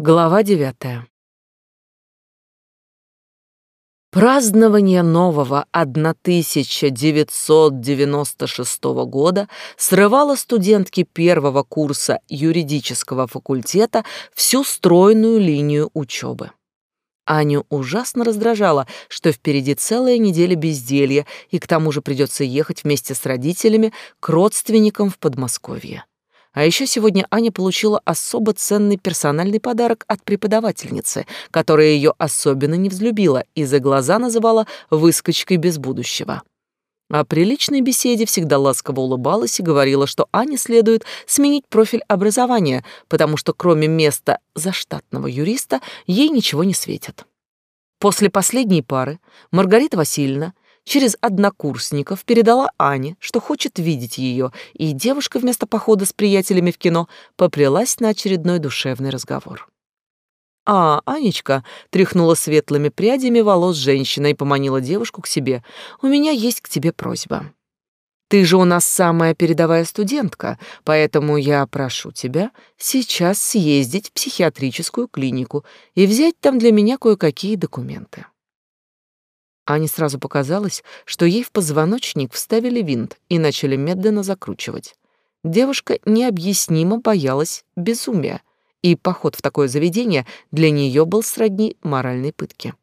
Глава девятая. Празднование нового 1996 года срывало студентки первого курса юридического факультета всю стройную линию учебы. Аню ужасно раздражало, что впереди целая неделя безделья, и к тому же придется ехать вместе с родителями к родственникам в Подмосковье. А еще сегодня Аня получила особо ценный персональный подарок от преподавательницы, которая ее особенно не взлюбила и за глаза называла «выскочкой без будущего». О приличной беседе всегда ласково улыбалась и говорила, что Ане следует сменить профиль образования, потому что кроме места заштатного юриста ей ничего не светит. После последней пары Маргарита Васильевна через однокурсников передала Ане, что хочет видеть ее, и девушка вместо похода с приятелями в кино поплелась на очередной душевный разговор. «А, Анечка», — тряхнула светлыми прядями волос женщина и поманила девушку к себе, — «у меня есть к тебе просьба. Ты же у нас самая передовая студентка, поэтому я прошу тебя сейчас съездить в психиатрическую клинику и взять там для меня кое-какие документы». Ане сразу показалось, что ей в позвоночник вставили винт и начали медленно закручивать. Девушка необъяснимо боялась безумия, и поход в такое заведение для нее был сродни моральной пытке.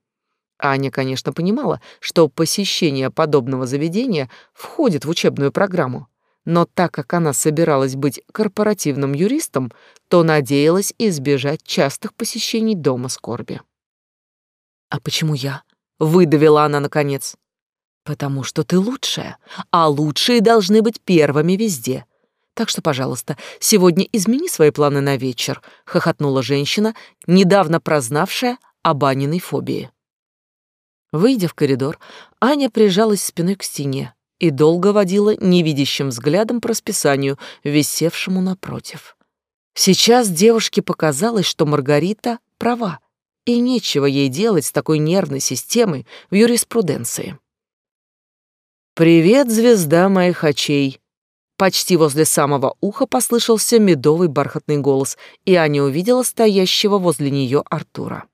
Аня, конечно, понимала, что посещение подобного заведения входит в учебную программу, но так как она собиралась быть корпоративным юристом, то надеялась избежать частых посещений дома скорби. «А почему я?» Выдавила она наконец. Потому что ты лучшая, а лучшие должны быть первыми везде. Так что, пожалуйста, сегодня измени свои планы на вечер, хохотнула женщина, недавно прознавшая о Баниной фобии. Выйдя в коридор, Аня прижалась спиной к стене и долго водила невидящим взглядом по расписанию, висевшему напротив. Сейчас девушке показалось, что Маргарита права и нечего ей делать с такой нервной системой в юриспруденции. «Привет, звезда моих очей!» Почти возле самого уха послышался медовый бархатный голос, и Аня увидела стоящего возле нее Артура.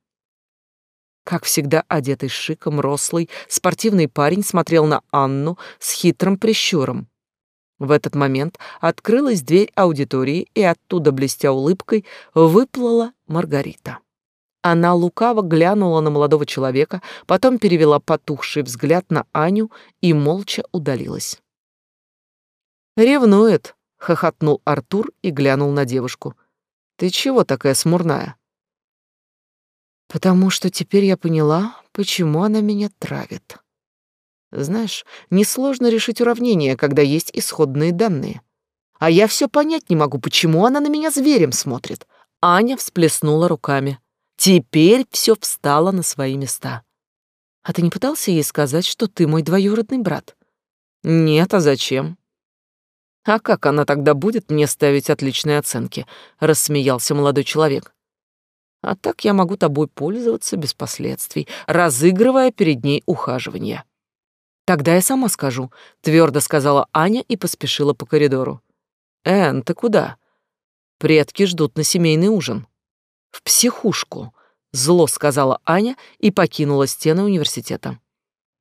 Как всегда одетый шиком, рослый, спортивный парень смотрел на Анну с хитрым прищуром. В этот момент открылась дверь аудитории, и оттуда, блестя улыбкой, выплыла Маргарита. Она лукаво глянула на молодого человека, потом перевела потухший взгляд на Аню и молча удалилась. «Ревнует», — хохотнул Артур и глянул на девушку. «Ты чего такая смурная?» «Потому что теперь я поняла, почему она меня травит. Знаешь, несложно решить уравнение, когда есть исходные данные. А я все понять не могу, почему она на меня зверем смотрит». Аня всплеснула руками. Теперь все встало на свои места. А ты не пытался ей сказать, что ты мой двоюродный брат? Нет, а зачем? А как она тогда будет мне ставить отличные оценки? Рассмеялся молодой человек. А так я могу тобой пользоваться без последствий, разыгрывая перед ней ухаживание. Тогда я сама скажу, твердо сказала Аня и поспешила по коридору. Эн, ты куда? Предки ждут на семейный ужин. В психушку, зло сказала Аня и покинула стены университета.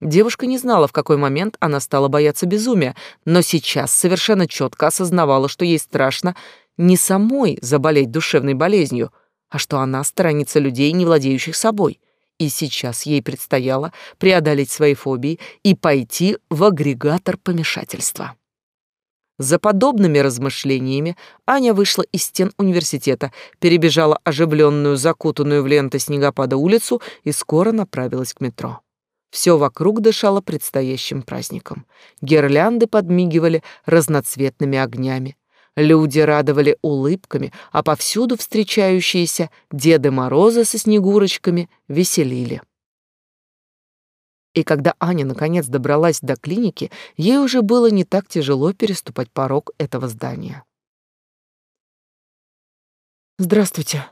Девушка не знала, в какой момент она стала бояться безумия, но сейчас совершенно четко осознавала, что ей страшно не самой заболеть душевной болезнью, а что она сторонится людей, не владеющих собой. И сейчас ей предстояло преодолеть свои фобии и пойти в агрегатор помешательства. За подобными размышлениями Аня вышла из стен университета, перебежала оживленную, закутанную в ленты снегопада улицу и скоро направилась к метро. Все вокруг дышало предстоящим праздником. Гирлянды подмигивали разноцветными огнями. Люди радовали улыбками, а повсюду встречающиеся Деды Морозы со Снегурочками веселили. И когда Аня наконец добралась до клиники, ей уже было не так тяжело переступать порог этого здания. «Здравствуйте.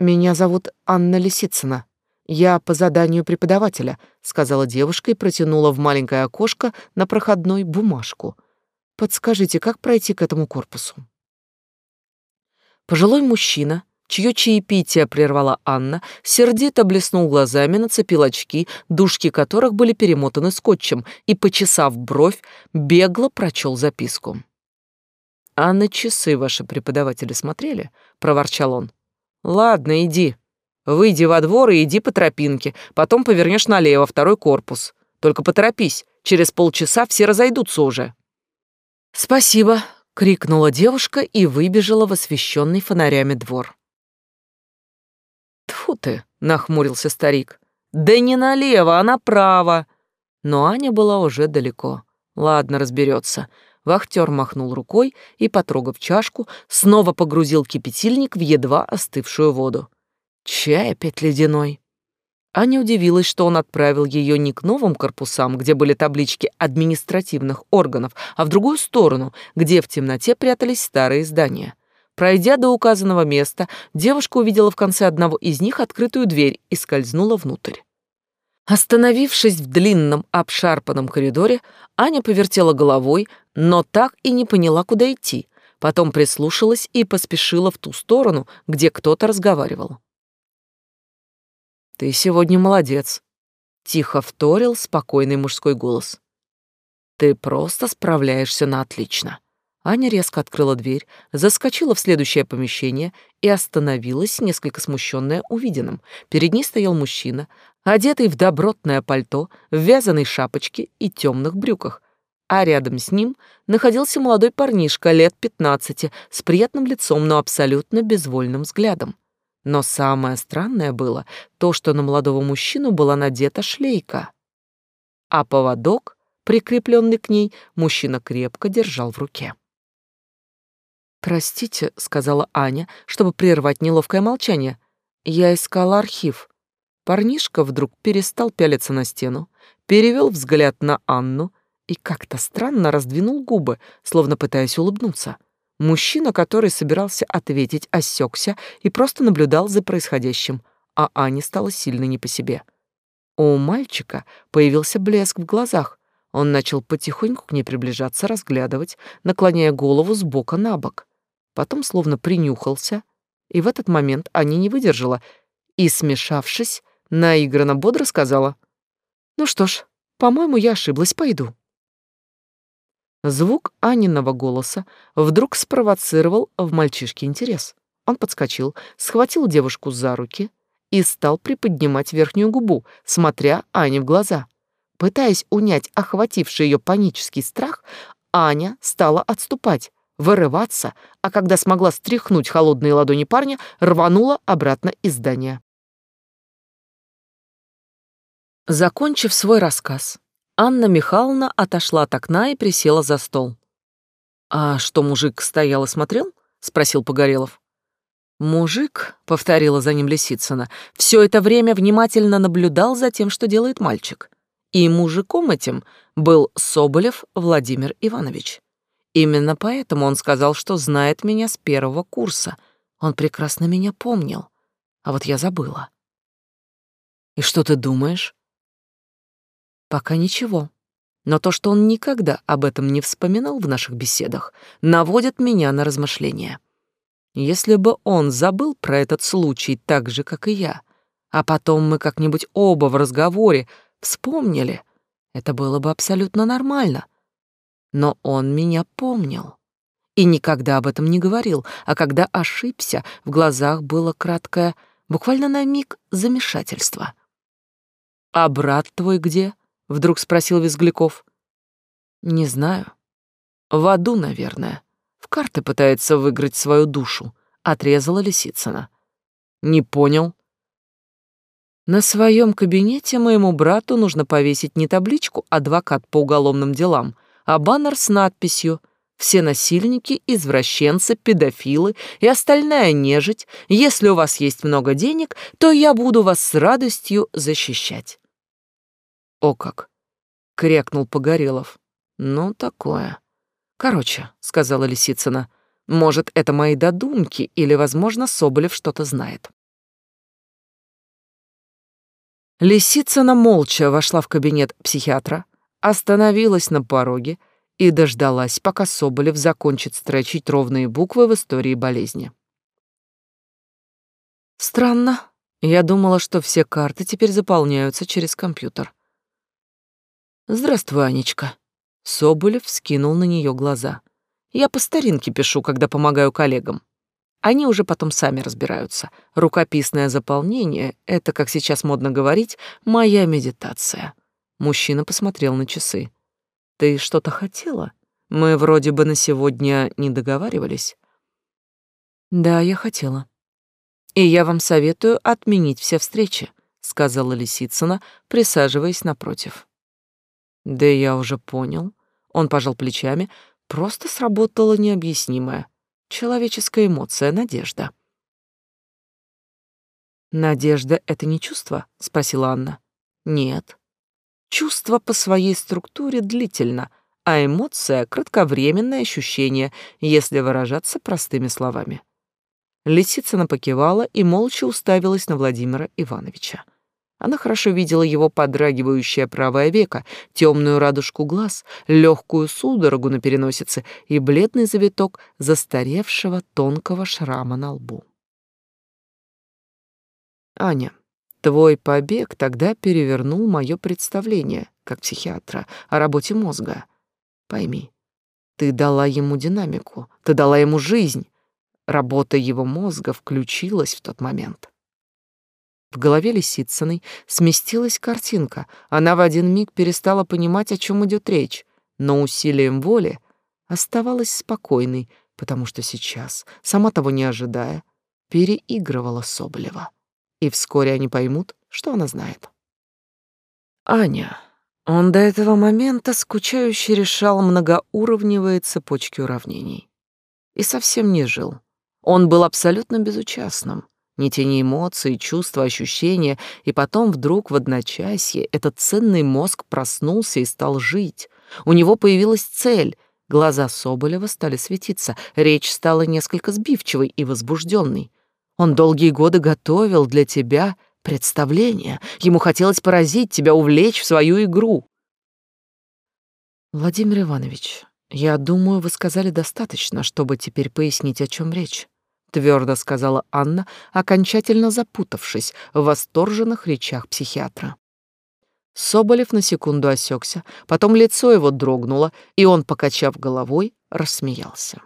Меня зовут Анна Лисицына. Я по заданию преподавателя», — сказала девушка и протянула в маленькое окошко на проходной бумажку. «Подскажите, как пройти к этому корпусу?» Пожилой мужчина чье чаепитие прервала Анна, сердито блеснул глазами, нацепил очки, дужки которых были перемотаны скотчем, и, почесав бровь, бегло прочел записку. «А на часы ваши преподаватели смотрели?» — проворчал он. «Ладно, иди. Выйди во двор и иди по тропинке, потом повернешь налево, второй корпус. Только поторопись, через полчаса все разойдутся уже». «Спасибо», — крикнула девушка и выбежала в освещенный фонарями двор. Ты!» — нахмурился старик. «Да не налево, а направо!» Но Аня была уже далеко. Ладно, разберется. Вахтер махнул рукой и, потрогав чашку, снова погрузил кипятильник в едва остывшую воду. Чай опять ледяной. Аня удивилась, что он отправил ее не к новым корпусам, где были таблички административных органов, а в другую сторону, где в темноте прятались старые здания. Пройдя до указанного места, девушка увидела в конце одного из них открытую дверь и скользнула внутрь. Остановившись в длинном обшарпанном коридоре, Аня повертела головой, но так и не поняла, куда идти. Потом прислушалась и поспешила в ту сторону, где кто-то разговаривал. «Ты сегодня молодец», — тихо вторил спокойный мужской голос. «Ты просто справляешься на отлично». Аня резко открыла дверь, заскочила в следующее помещение и остановилась, несколько смущенная увиденным. Перед ней стоял мужчина, одетый в добротное пальто, в вязаной шапочке и темных брюках, а рядом с ним находился молодой парнишка лет пятнадцати с приятным лицом, но абсолютно безвольным взглядом. Но самое странное было то, что на молодого мужчину была надета шлейка, а поводок, прикрепленный к ней, мужчина крепко держал в руке. «Простите», — сказала Аня, чтобы прервать неловкое молчание. «Я искала архив». Парнишка вдруг перестал пялиться на стену, перевел взгляд на Анну и как-то странно раздвинул губы, словно пытаясь улыбнуться. Мужчина, который собирался ответить, осекся и просто наблюдал за происходящим, а Ане стало сильно не по себе. У мальчика появился блеск в глазах. Он начал потихоньку к ней приближаться, разглядывать, наклоняя голову с бока на бок потом словно принюхался, и в этот момент Аня не выдержала и, смешавшись, наигранно бодро сказала, «Ну что ж, по-моему, я ошиблась, пойду». Звук Аниного голоса вдруг спровоцировал в мальчишке интерес. Он подскочил, схватил девушку за руки и стал приподнимать верхнюю губу, смотря Ане в глаза. Пытаясь унять охвативший ее панический страх, Аня стала отступать, вырываться, а когда смогла стряхнуть холодные ладони парня, рванула обратно из здания. Закончив свой рассказ, Анна Михайловна отошла от окна и присела за стол. «А что, мужик стоял и смотрел?» — спросил Погорелов. «Мужик», — повторила за ним Лисицына, — «все это время внимательно наблюдал за тем, что делает мальчик. И мужиком этим был Соболев Владимир Иванович. Именно поэтому он сказал, что знает меня с первого курса. Он прекрасно меня помнил. А вот я забыла. И что ты думаешь? Пока ничего. Но то, что он никогда об этом не вспоминал в наших беседах, наводит меня на размышления. Если бы он забыл про этот случай так же, как и я, а потом мы как-нибудь оба в разговоре вспомнили, это было бы абсолютно нормально. Но он меня помнил и никогда об этом не говорил, а когда ошибся, в глазах было краткое, буквально на миг, замешательство. «А брат твой где?» — вдруг спросил Визгляков. «Не знаю. В аду, наверное. В карты пытается выиграть свою душу», — отрезала Лисицына. «Не понял». На своем кабинете моему брату нужно повесить не табличку «Адвокат по уголовным делам», а баннер с надписью «Все насильники, извращенцы, педофилы и остальная нежить, если у вас есть много денег, то я буду вас с радостью защищать». «О как!» — крякнул Погорелов. «Ну, такое». «Короче», — сказала Лисицына, — «может, это мои додумки или, возможно, Соболев что-то знает». Лисицына молча вошла в кабинет психиатра, остановилась на пороге и дождалась, пока Соболев закончит строчить ровные буквы в истории болезни. Странно. Я думала, что все карты теперь заполняются через компьютер. Здравствуй, Анечка. Соболев скинул на нее глаза. Я по старинке пишу, когда помогаю коллегам. Они уже потом сами разбираются. Рукописное заполнение — это, как сейчас модно говорить, моя медитация. Мужчина посмотрел на часы. Ты что-то хотела? Мы вроде бы на сегодня не договаривались. Да, я хотела. И я вам советую отменить все встречи, сказала Лисицына, присаживаясь напротив. Да я уже понял. Он пожал плечами, просто сработала необъяснимая человеческая эмоция надежда. Надежда это не чувство? спросила Анна. Нет. Чувство по своей структуре длительно, а эмоция кратковременное ощущение, если выражаться простыми словами. Лисицына покивала и молча уставилась на Владимира Ивановича. Она хорошо видела его подрагивающее правое веко, темную радужку глаз, легкую судорогу на переносице и бледный завиток застаревшего тонкого шрама на лбу. «Аня, твой побег тогда перевернул мое представление, как психиатра, о работе мозга. Пойми, ты дала ему динамику, ты дала ему жизнь. Работа его мозга включилась в тот момент. В голове Лисицыной сместилась картинка. Она в один миг перестала понимать, о чем идет речь, но усилием воли оставалась спокойной, потому что сейчас, сама того не ожидая, переигрывала Соболева. И вскоре они поймут, что она знает. Аня. Он до этого момента скучающе решал многоуровневые цепочки уравнений. И совсем не жил. Он был абсолютно безучастным ни тени эмоций, чувства, ощущения, и потом вдруг в одночасье этот ценный мозг проснулся и стал жить. У него появилась цель. Глаза Соболева стали светиться, речь стала несколько сбивчивой и возбужденной. Он долгие годы готовил для тебя представление. Ему хотелось поразить тебя, увлечь в свою игру. Владимир Иванович, я думаю, вы сказали достаточно, чтобы теперь пояснить, о чем речь твердо сказала Анна, окончательно запутавшись в восторженных речах психиатра. Соболев на секунду осекся, потом лицо его дрогнуло, и он, покачав головой, рассмеялся.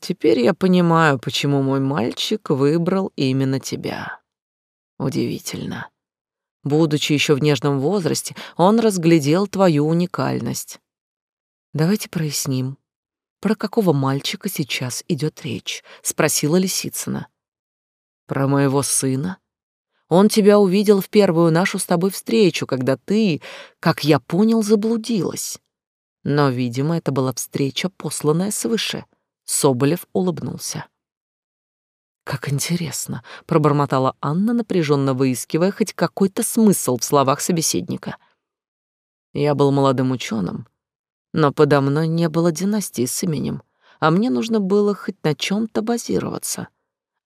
«Теперь я понимаю, почему мой мальчик выбрал именно тебя. Удивительно. Будучи еще в нежном возрасте, он разглядел твою уникальность. Давайте проясним, «Про какого мальчика сейчас идет речь?» — спросила Лисицына. «Про моего сына. Он тебя увидел в первую нашу с тобой встречу, когда ты, как я понял, заблудилась. Но, видимо, это была встреча, посланная свыше». Соболев улыбнулся. «Как интересно», — пробормотала Анна, напряженно выискивая хоть какой-то смысл в словах собеседника. «Я был молодым ученым, но подо мной не было династии с именем, а мне нужно было хоть на чем то базироваться.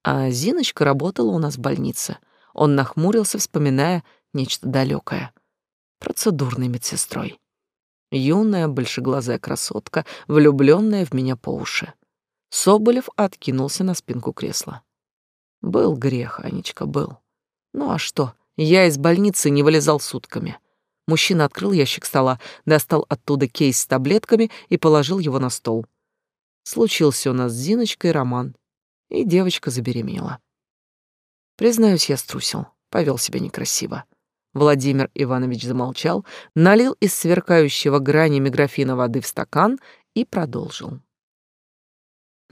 А Зиночка работала у нас в больнице. Он нахмурился, вспоминая нечто далекое. Процедурной медсестрой. Юная, большеглазая красотка, влюбленная в меня по уши. Соболев откинулся на спинку кресла. Был грех, Анечка, был. Ну а что, я из больницы не вылезал сутками. Мужчина открыл ящик стола, достал оттуда кейс с таблетками и положил его на стол. Случился у нас с Зиночкой роман, и девочка забеременела. Признаюсь, я струсил, повел себя некрасиво. Владимир Иванович замолчал, налил из сверкающего гранями графина воды в стакан и продолжил.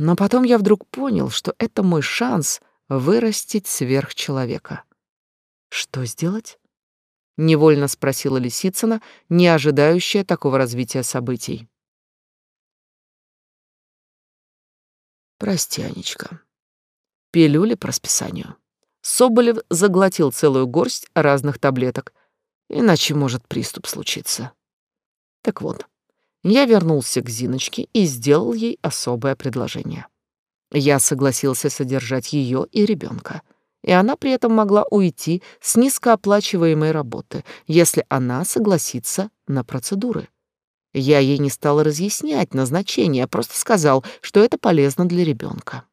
Но потом я вдруг понял, что это мой шанс вырастить сверхчеловека. Что сделать? невольно спросила Лисицына, не ожидающая такого развития событий. Прости, Анечка. Пилюли по расписанию. Соболев заглотил целую горсть разных таблеток, иначе может приступ случиться. Так вот, я вернулся к Зиночке и сделал ей особое предложение. Я согласился содержать ее и ребенка и она при этом могла уйти с низкооплачиваемой работы, если она согласится на процедуры. Я ей не стал разъяснять назначение, а просто сказал, что это полезно для ребенка.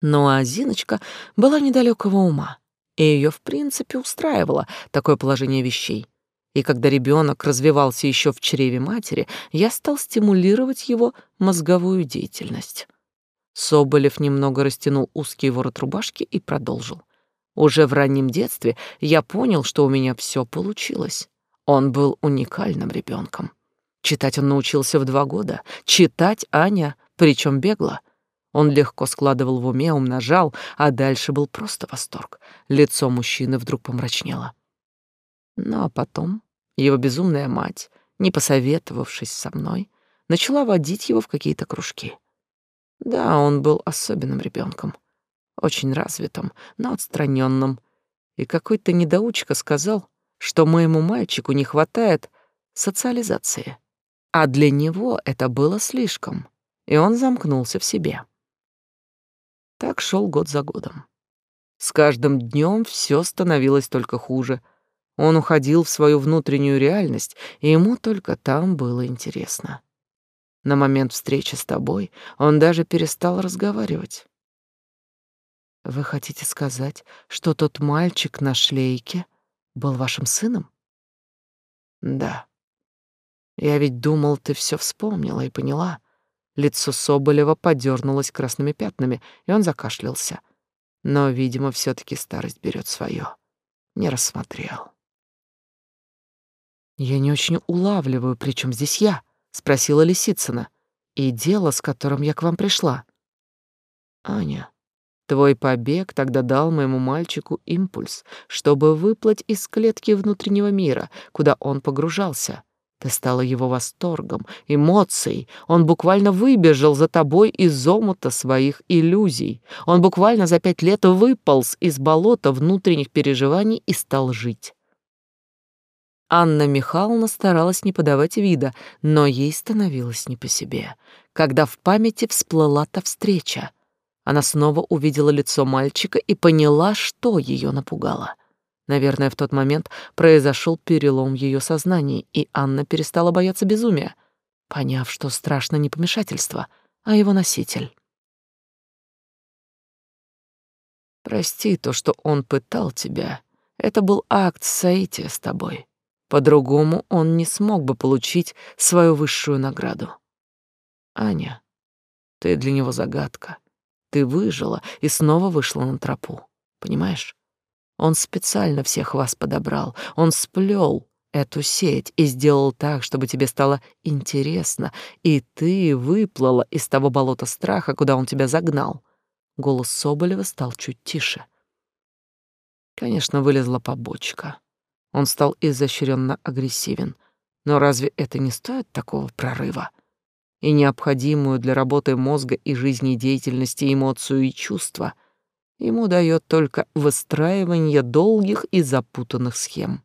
Но а Зиночка была недалекого ума, и ее в принципе устраивало такое положение вещей. И когда ребенок развивался еще в чреве матери, я стал стимулировать его мозговую деятельность. Соболев немного растянул узкий ворот рубашки и продолжил. Уже в раннем детстве я понял, что у меня все получилось. Он был уникальным ребенком. Читать он научился в два года. Читать Аня, причем бегло. Он легко складывал в уме, умножал, а дальше был просто восторг. Лицо мужчины вдруг помрачнело. Ну а потом его безумная мать, не посоветовавшись со мной, начала водить его в какие-то кружки. Да, он был особенным ребенком, очень развитым, но отстраненным. И какой-то недоучка сказал, что моему мальчику не хватает социализации. А для него это было слишком, и он замкнулся в себе. Так шел год за годом. С каждым днем все становилось только хуже. Он уходил в свою внутреннюю реальность, и ему только там было интересно. На момент встречи с тобой он даже перестал разговаривать. Вы хотите сказать, что тот мальчик на шлейке был вашим сыном? Да. Я ведь думал, ты все вспомнила и поняла. Лицо Соболева подернулось красными пятнами, и он закашлялся. Но, видимо, все таки старость берет свое. Не рассмотрел. Я не очень улавливаю, при чем здесь я, спросила Лисицына. И дело, с которым я к вам пришла. Аня, твой побег тогда дал моему мальчику импульс, чтобы выплыть из клетки внутреннего мира, куда он погружался. Ты стала его восторгом, эмоцией. Он буквально выбежал за тобой из омута своих иллюзий. Он буквально за пять лет выполз из болота внутренних переживаний и стал жить. Анна Михайловна старалась не подавать вида, но ей становилось не по себе, когда в памяти всплыла та встреча. Она снова увидела лицо мальчика и поняла, что ее напугало — Наверное, в тот момент произошел перелом в ее сознании, и Анна перестала бояться безумия, поняв, что страшно не помешательство, а его носитель. Прости то, что он пытал тебя. Это был акт соития с тобой. По-другому он не смог бы получить свою высшую награду. Аня, ты для него загадка. Ты выжила и снова вышла на тропу. Понимаешь? Он специально всех вас подобрал. Он сплел эту сеть и сделал так, чтобы тебе стало интересно, и ты выплыла из того болота страха, куда он тебя загнал. Голос Соболева стал чуть тише. Конечно, вылезла побочка. Он стал изощренно агрессивен. Но разве это не стоит такого прорыва? И необходимую для работы мозга и жизнедеятельности эмоцию и чувства — ему дает только выстраивание долгих и запутанных схем.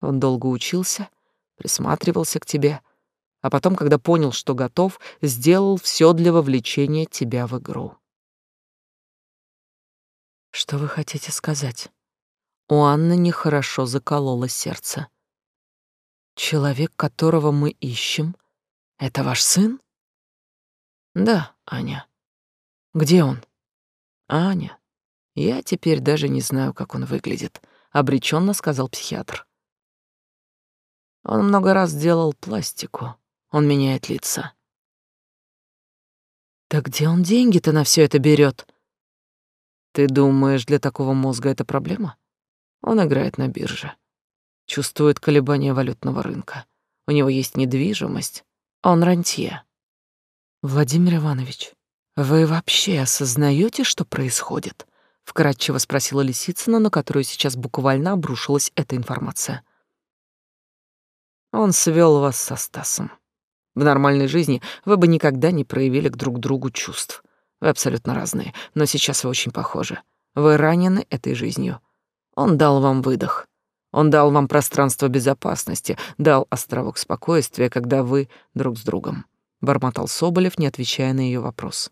Он долго учился, присматривался к тебе, а потом, когда понял, что готов, сделал все для вовлечения тебя в игру. Что вы хотите сказать? У Анны нехорошо закололо сердце. Человек, которого мы ищем, это ваш сын? Да, Аня. Где он? Аня, я теперь даже не знаю, как он выглядит, обреченно сказал психиатр. Он много раз делал пластику. Он меняет лица. Так где он деньги-то на все это берет? Ты думаешь, для такого мозга это проблема? Он играет на бирже. Чувствует колебания валютного рынка. У него есть недвижимость. Он рантье. Владимир Иванович, «Вы вообще осознаете, что происходит?» — вкратчиво спросила Лисицына, на которую сейчас буквально обрушилась эта информация. «Он свел вас со Стасом. В нормальной жизни вы бы никогда не проявили к друг другу чувств. Вы абсолютно разные, но сейчас вы очень похожи. Вы ранены этой жизнью. Он дал вам выдох. Он дал вам пространство безопасности, дал островок спокойствия, когда вы друг с другом», — бормотал Соболев, не отвечая на ее вопрос.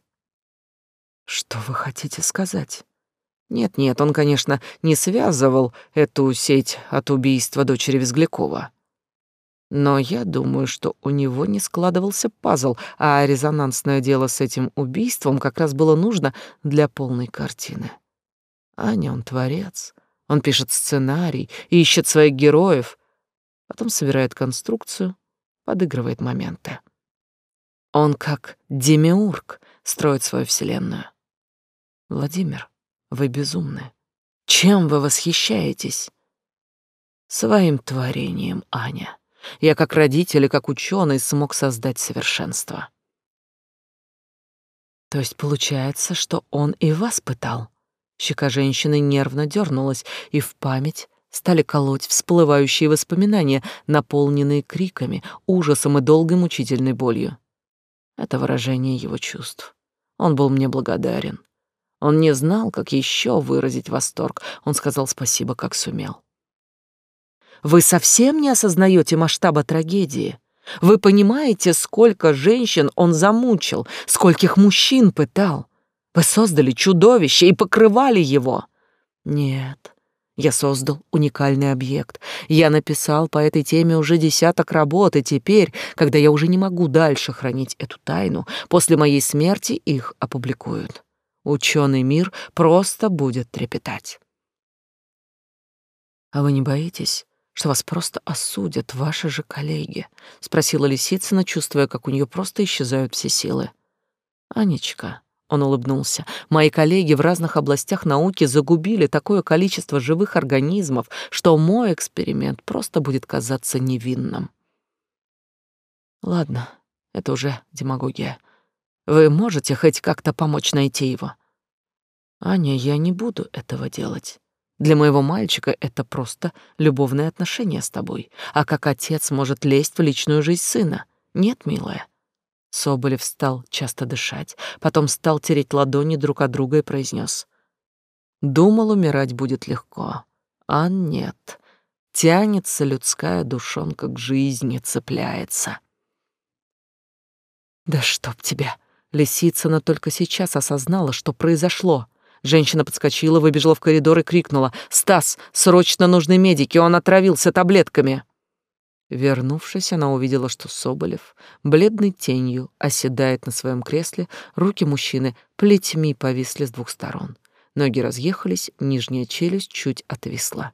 Что вы хотите сказать? Нет-нет, он, конечно, не связывал эту сеть от убийства дочери Визглякова. Но я думаю, что у него не складывался пазл, а резонансное дело с этим убийством как раз было нужно для полной картины. Аня, он творец. Он пишет сценарий, ищет своих героев, потом собирает конструкцию, подыгрывает моменты. Он как демиург строит свою вселенную. Владимир, вы безумны. Чем вы восхищаетесь? Своим творением, Аня. Я как родитель и как ученый смог создать совершенство. То есть получается, что он и вас пытал? Щека женщины нервно дернулась, и в память стали колоть всплывающие воспоминания, наполненные криками, ужасом и долгой мучительной болью. Это выражение его чувств. Он был мне благодарен. Он не знал, как еще выразить восторг. Он сказал спасибо, как сумел. Вы совсем не осознаете масштаба трагедии. Вы понимаете, сколько женщин он замучил, скольких мужчин пытал. Вы создали чудовище и покрывали его. Нет, я создал уникальный объект. Я написал по этой теме уже десяток работ, и теперь, когда я уже не могу дальше хранить эту тайну, после моей смерти их опубликуют. Ученый мир просто будет трепетать. А вы не боитесь, что вас просто осудят ваши же коллеги?» — спросила Лисицына, чувствуя, как у нее просто исчезают все силы. «Анечка», — он улыбнулся, — «мои коллеги в разных областях науки загубили такое количество живых организмов, что мой эксперимент просто будет казаться невинным». «Ладно, это уже демагогия. Вы можете хоть как-то помочь найти его?» «Аня, я не буду этого делать. Для моего мальчика это просто любовные отношения с тобой. А как отец может лезть в личную жизнь сына? Нет, милая. Соболев стал часто дышать, потом стал тереть ладони друг от друга и произнес: Думал, умирать будет легко. А нет. Тянется людская душонка к жизни, цепляется. Да чтоб тебя! Лисицына только сейчас осознала, что произошло. Женщина подскочила, выбежала в коридор и крикнула. «Стас, срочно нужны медики, он отравился таблетками!» Вернувшись, она увидела, что Соболев бледной тенью оседает на своем кресле, руки мужчины плетьми повисли с двух сторон. Ноги разъехались, нижняя челюсть чуть отвисла.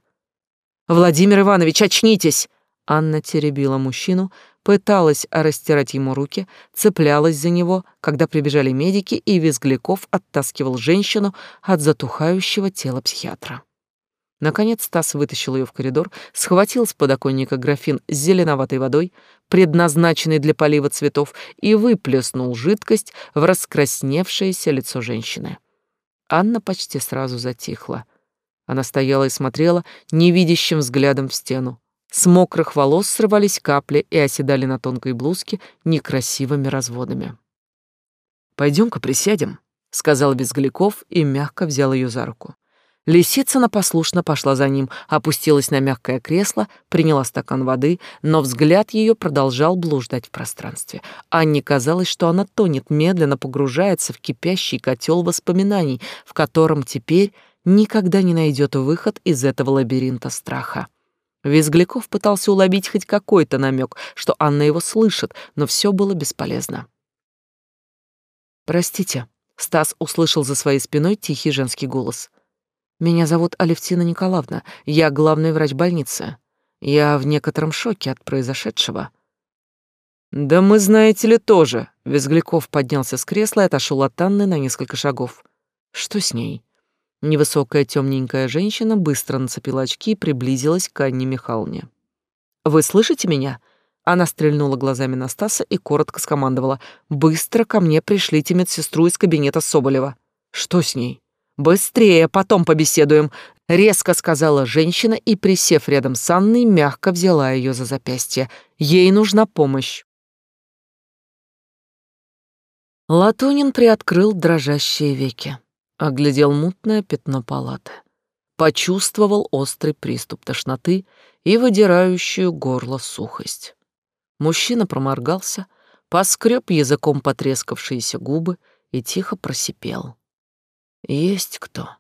«Владимир Иванович, очнитесь!» Анна теребила мужчину, пыталась растирать ему руки, цеплялась за него, когда прибежали медики, и Визгляков оттаскивал женщину от затухающего тела психиатра. Наконец Стас вытащил ее в коридор, схватил с подоконника графин с зеленоватой водой, предназначенный для полива цветов, и выплеснул жидкость в раскрасневшееся лицо женщины. Анна почти сразу затихла. Она стояла и смотрела невидящим взглядом в стену. С мокрых волос срывались капли и оседали на тонкой блузке некрасивыми разводами. «Пойдем-ка присядем», — сказал Безгляков и мягко взял ее за руку. Лисицына послушно пошла за ним, опустилась на мягкое кресло, приняла стакан воды, но взгляд ее продолжал блуждать в пространстве. Анне казалось, что она тонет, медленно погружается в кипящий котел воспоминаний, в котором теперь никогда не найдет выход из этого лабиринта страха. Визгляков пытался уловить хоть какой-то намек, что Анна его слышит, но все было бесполезно. «Простите», — Стас услышал за своей спиной тихий женский голос. «Меня зовут Алевтина Николаевна, я главный врач больницы. Я в некотором шоке от произошедшего». «Да мы, знаете ли, тоже», — Визгляков поднялся с кресла и отошел от Анны на несколько шагов. «Что с ней?» Невысокая темненькая женщина быстро нацепила очки и приблизилась к Анне Михайловне. «Вы слышите меня?» Она стрельнула глазами на Стаса и коротко скомандовала. «Быстро ко мне пришлите медсестру из кабинета Соболева». «Что с ней?» «Быстрее, потом побеседуем», — резко сказала женщина и, присев рядом с Анной, мягко взяла ее за запястье. «Ей нужна помощь». Латунин приоткрыл дрожащие веки. Оглядел мутное пятно палаты. Почувствовал острый приступ тошноты и выдирающую горло сухость. Мужчина проморгался, поскреб языком потрескавшиеся губы и тихо просипел. «Есть кто?»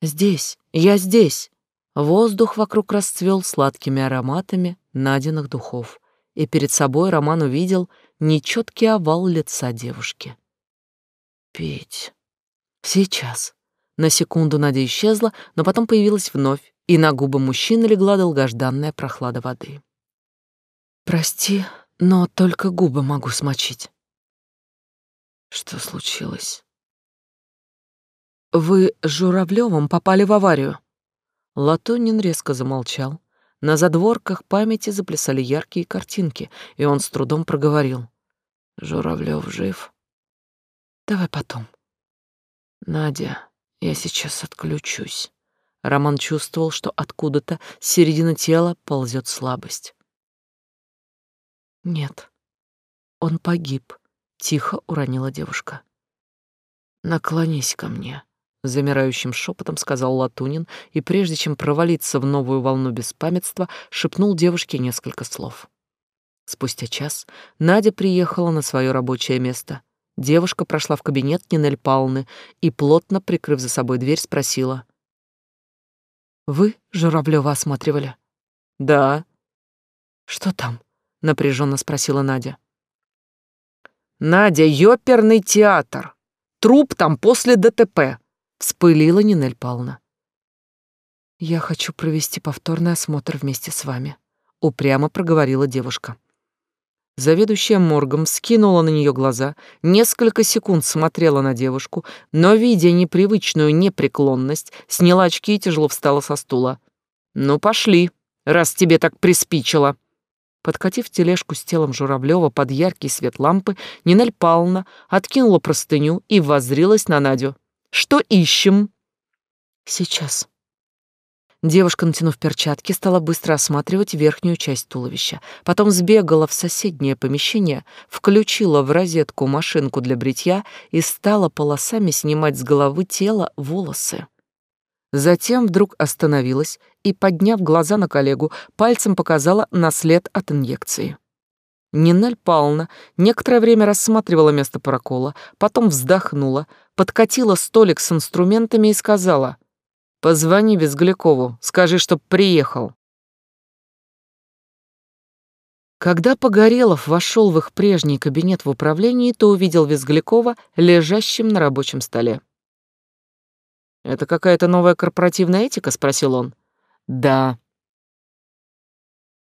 «Здесь, я здесь!» Воздух вокруг расцвел сладкими ароматами наденных духов, и перед собой Роман увидел нечеткий овал лица девушки. «Пить. Сейчас». На секунду Надя исчезла, но потом появилась вновь, и на губы мужчины легла долгожданная прохлада воды. «Прости, но только губы могу смочить». «Что случилось?» «Вы с Журавлёвым попали в аварию». Латунин резко замолчал. На задворках памяти заплясали яркие картинки, и он с трудом проговорил. «Журавлёв жив?» «Давай потом». «Надя, я сейчас отключусь». Роман чувствовал, что откуда-то с середины тела ползет слабость. «Нет, он погиб», — тихо уронила девушка. «Наклонись ко мне», — замирающим шепотом сказал Латунин, и прежде чем провалиться в новую волну беспамятства, шепнул девушке несколько слов. Спустя час Надя приехала на свое рабочее место. Девушка прошла в кабинет Нинель Павловны и, плотно прикрыв за собой дверь, спросила. «Вы Журавлёва осматривали?» «Да». «Что там?» — напряженно спросила Надя. «Надя, ёперный театр! Труп там после ДТП!» — вспылила Нинель Павловна. «Я хочу провести повторный осмотр вместе с вами», — упрямо проговорила девушка. Заведующая моргом скинула на нее глаза, несколько секунд смотрела на девушку, но, видя непривычную непреклонность, сняла очки и тяжело встала со стула. «Ну, пошли, раз тебе так приспичило». Подкатив тележку с телом Журавлева под яркий свет лампы, Нинель Павловна откинула простыню и воззрилась на Надю. «Что ищем?» «Сейчас», Девушка, натянув перчатки, стала быстро осматривать верхнюю часть туловища. Потом сбегала в соседнее помещение, включила в розетку машинку для бритья и стала полосами снимать с головы тела волосы. Затем вдруг остановилась и, подняв глаза на коллегу, пальцем показала на след от инъекции. Нинель Павловна некоторое время рассматривала место прокола, потом вздохнула, подкатила столик с инструментами и сказала — Позвони Безглякову, скажи, чтоб приехал. Когда Погорелов вошел в их прежний кабинет в управлении, то увидел Визглякова лежащим на рабочем столе. «Это какая-то новая корпоративная этика?» — спросил он. «Да».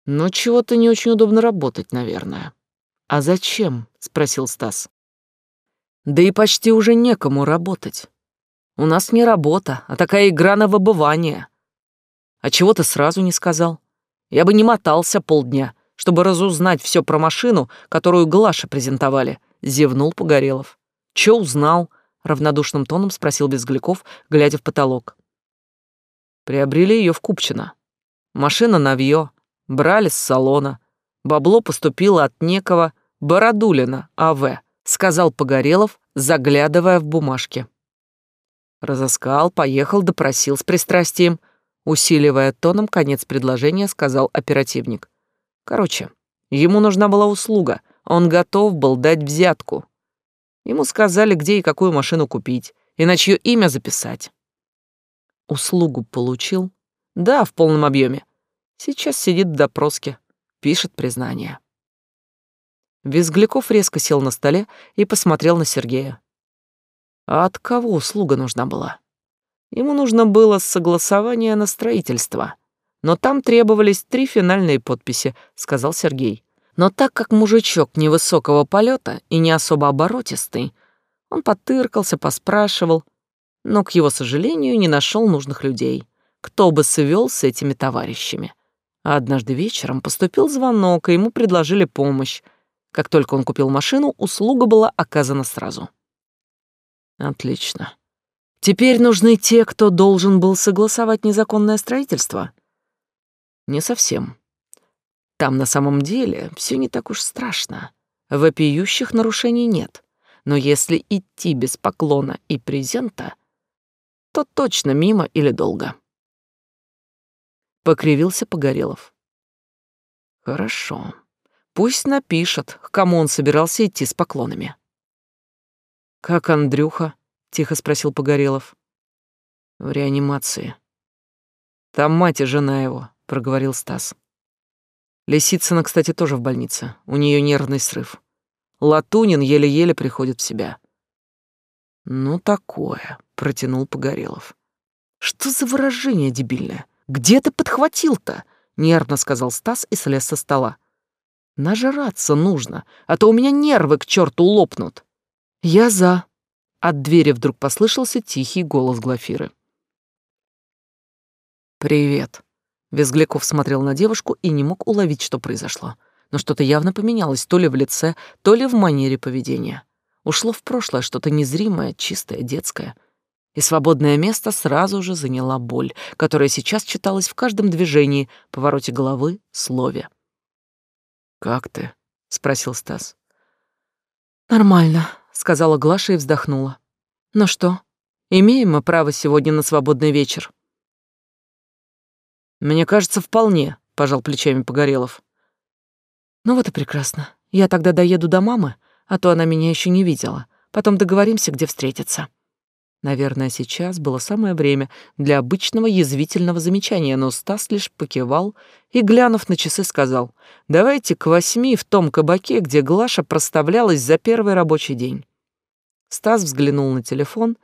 «Ну, чего-то не очень удобно работать, наверное». «А зачем?» — спросил Стас. «Да и почти уже некому работать. У нас не работа, а такая игра на выбывание. А чего ты сразу не сказал? Я бы не мотался полдня, чтобы разузнать все про машину, которую Глаша презентовали, зевнул Погорелов. Че узнал? равнодушным тоном спросил Безгляков, глядя в потолок. Приобрели ее в Купчино. Машина новье, брали с салона. Бабло поступило от некого Бородулина А.В., сказал Погорелов, заглядывая в бумажки. Разыскал, поехал, допросил с пристрастием. Усиливая тоном конец предложения, сказал оперативник. Короче, ему нужна была услуга, он готов был дать взятку. Ему сказали, где и какую машину купить, и на чье имя записать. Услугу получил? Да, в полном объеме. Сейчас сидит в допроске, пишет признание. Визгляков резко сел на столе и посмотрел на Сергея. А от кого услуга нужна была? Ему нужно было согласование на строительство. Но там требовались три финальные подписи, сказал Сергей. Но так как мужичок невысокого полета и не особо оборотистый, он потыркался, поспрашивал, но, к его сожалению, не нашел нужных людей, кто бы свел с этими товарищами. А однажды вечером поступил звонок, и ему предложили помощь. Как только он купил машину, услуга была оказана сразу. Отлично. Теперь нужны те, кто должен был согласовать незаконное строительство? Не совсем. Там на самом деле все не так уж страшно. Вопиющих нарушений нет. Но если идти без поклона и презента, то точно мимо или долго. Покривился Погорелов. Хорошо. Пусть напишет, к кому он собирался идти с поклонами. «Как Андрюха?» — тихо спросил Погорелов. «В реанимации». «Там мать и жена его», — проговорил Стас. Лисицына, кстати, тоже в больнице. У нее нервный срыв. Латунин еле-еле приходит в себя. Ну такое, протянул Погорелов. Что за выражение дебильное? Где ты подхватил-то? нервно сказал Стас и слез со стола. Нажраться нужно, а то у меня нервы к черту лопнут. Я за. От двери вдруг послышался тихий голос Глафиры. Привет. Визгляков смотрел на девушку и не мог уловить, что произошло. Но что-то явно поменялось то ли в лице, то ли в манере поведения. Ушло в прошлое что-то незримое, чистое, детское. И свободное место сразу же заняла боль, которая сейчас читалась в каждом движении, повороте головы, слове. «Как ты?» — спросил Стас. «Нормально», — сказала Глаша и вздохнула. «Ну что, имеем мы право сегодня на свободный вечер?» «Мне кажется, вполне», — пожал плечами Погорелов. «Ну вот и прекрасно. Я тогда доеду до мамы, а то она меня еще не видела. Потом договоримся, где встретиться». Наверное, сейчас было самое время для обычного язвительного замечания, но Стас лишь покивал и, глянув на часы, сказал, «Давайте к восьми в том кабаке, где Глаша проставлялась за первый рабочий день». Стас взглянул на телефон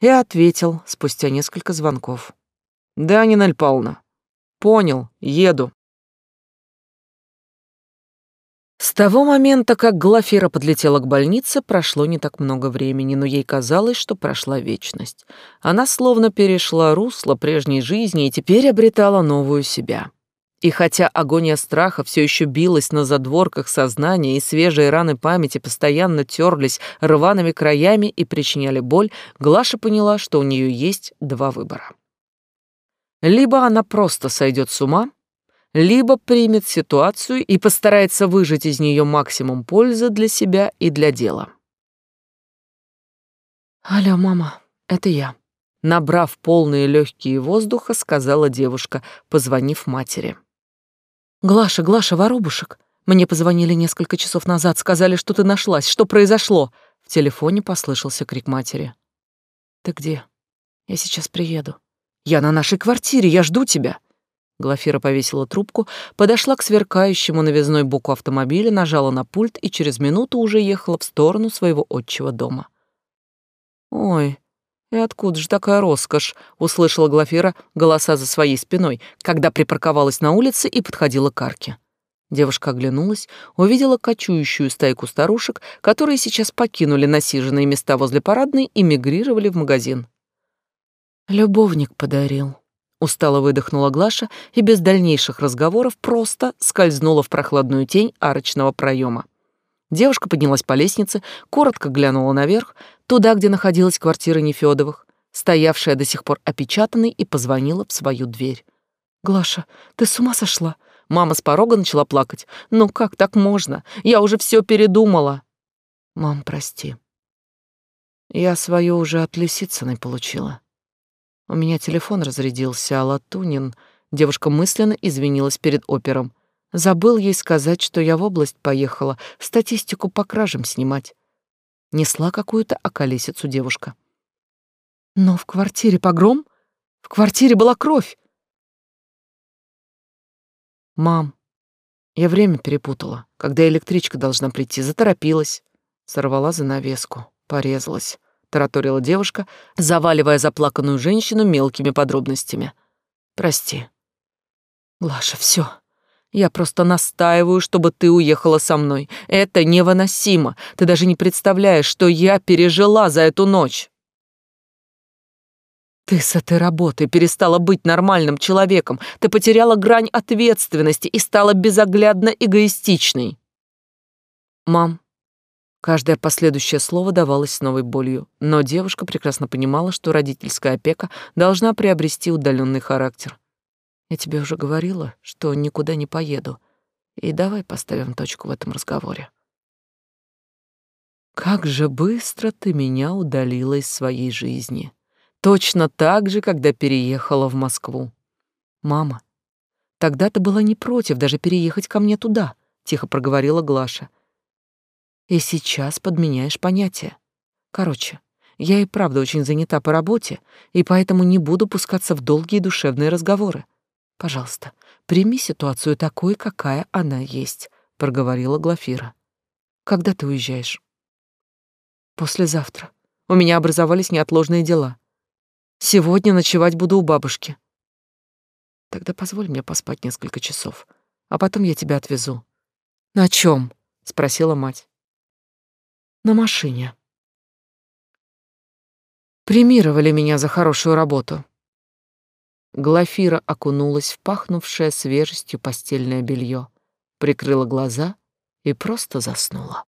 и ответил спустя несколько звонков. «Да, Нина Павловна, Понял, еду. С того момента, как Глафира подлетела к больнице, прошло не так много времени, но ей казалось, что прошла вечность. Она словно перешла русло прежней жизни и теперь обретала новую себя. И хотя агония страха все еще билась на задворках сознания и свежие раны памяти постоянно терлись рваными краями и причиняли боль, Глаша поняла, что у нее есть два выбора. Либо она просто сойдет с ума, либо примет ситуацию и постарается выжать из нее максимум пользы для себя и для дела. «Алло, мама, это я», — набрав полные легкие воздуха, сказала девушка, позвонив матери. «Глаша, Глаша, воробушек, мне позвонили несколько часов назад, сказали, что ты нашлась, что произошло?» В телефоне послышался крик матери. «Ты где? Я сейчас приеду». Я на нашей квартире, я жду тебя». Глафира повесила трубку, подошла к сверкающему новизной боку автомобиля, нажала на пульт и через минуту уже ехала в сторону своего отчего дома. «Ой, и откуда же такая роскошь?» — услышала Глафира голоса за своей спиной, когда припарковалась на улице и подходила к арке. Девушка оглянулась, увидела кочующую стайку старушек, которые сейчас покинули насиженные места возле парадной и мигрировали в магазин. Любовник подарил. Устало выдохнула Глаша и без дальнейших разговоров просто скользнула в прохладную тень арочного проема. Девушка поднялась по лестнице, коротко глянула наверх, туда, где находилась квартира Нефёдовых, стоявшая до сих пор опечатанной, и позвонила в свою дверь. «Глаша, ты с ума сошла?» Мама с порога начала плакать. «Ну как так можно? Я уже все передумала». «Мам, прости. Я свою уже от Лисицыной получила. У меня телефон разрядился, а Латунин... Девушка мысленно извинилась перед опером. Забыл ей сказать, что я в область поехала статистику по кражам снимать. Несла какую-то околесицу девушка. Но в квартире погром? В квартире была кровь. Мам, я время перепутала. Когда электричка должна прийти, заторопилась. Сорвала занавеску, порезалась тараторила девушка, заваливая заплаканную женщину мелкими подробностями. Прости. Глаша, все. Я просто настаиваю, чтобы ты уехала со мной. Это невыносимо. Ты даже не представляешь, что я пережила за эту ночь. Ты с этой работой перестала быть нормальным человеком. Ты потеряла грань ответственности и стала безоглядно эгоистичной. Мам, Каждое последующее слово давалось с новой болью, но девушка прекрасно понимала, что родительская опека должна приобрести удаленный характер. «Я тебе уже говорила, что никуда не поеду, и давай поставим точку в этом разговоре». «Как же быстро ты меня удалила из своей жизни. Точно так же, когда переехала в Москву. Мама, тогда ты была не против даже переехать ко мне туда», — тихо проговорила Глаша. И сейчас подменяешь понятия. Короче, я и правда очень занята по работе, и поэтому не буду пускаться в долгие душевные разговоры. Пожалуйста, Прими ситуацию такой, какая она есть, проговорила Глафира. Когда ты уезжаешь? Послезавтра. У меня образовались неотложные дела. Сегодня ночевать буду у бабушки. Тогда позволь мне поспать несколько часов, а потом я тебя отвезу. На чем? спросила мать. На машине. Премировали меня за хорошую работу. Глафира окунулась в пахнувшее свежестью постельное белье, прикрыла глаза и просто заснула.